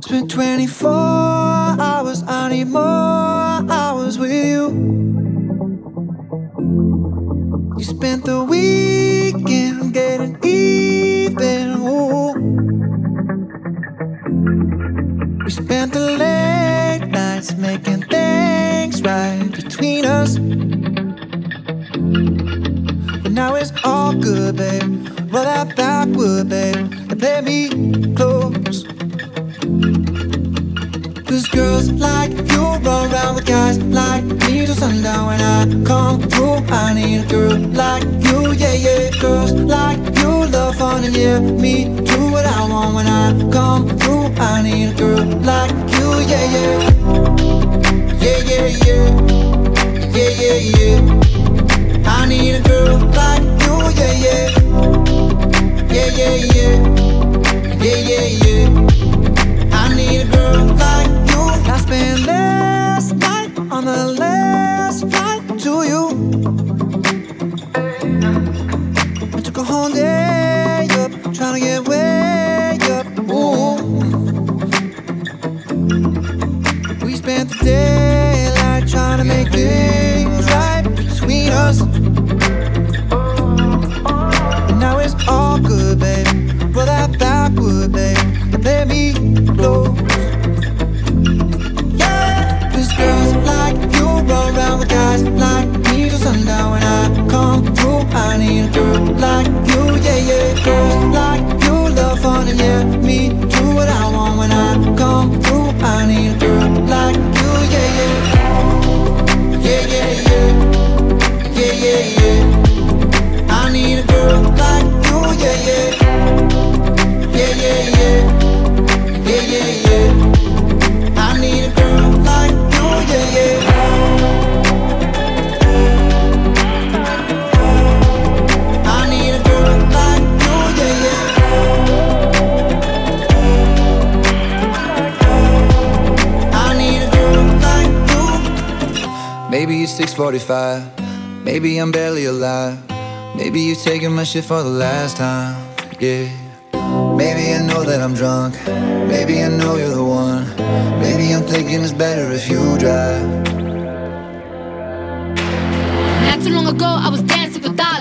Spent 24 hours, I need more hours with you. You spent the weekend getting even. Ooh. We spent the late nights making things right between us. Now it's all good, babe. Roll that Backwood, babe, and play me close. Cause girls like you run around with guys like me till sundown when I come through. I need a girl like you, yeah, yeah. Girls like you love fun and yeah, me do what I want when I come through. I need me 6:45. Maybe I'm barely alive. Maybe you're taking my shit for the last time. Yeah. Maybe I know that I'm drunk. Maybe I know you're the one. Maybe I'm thinking it's better if you drive. Not too long ago, I was for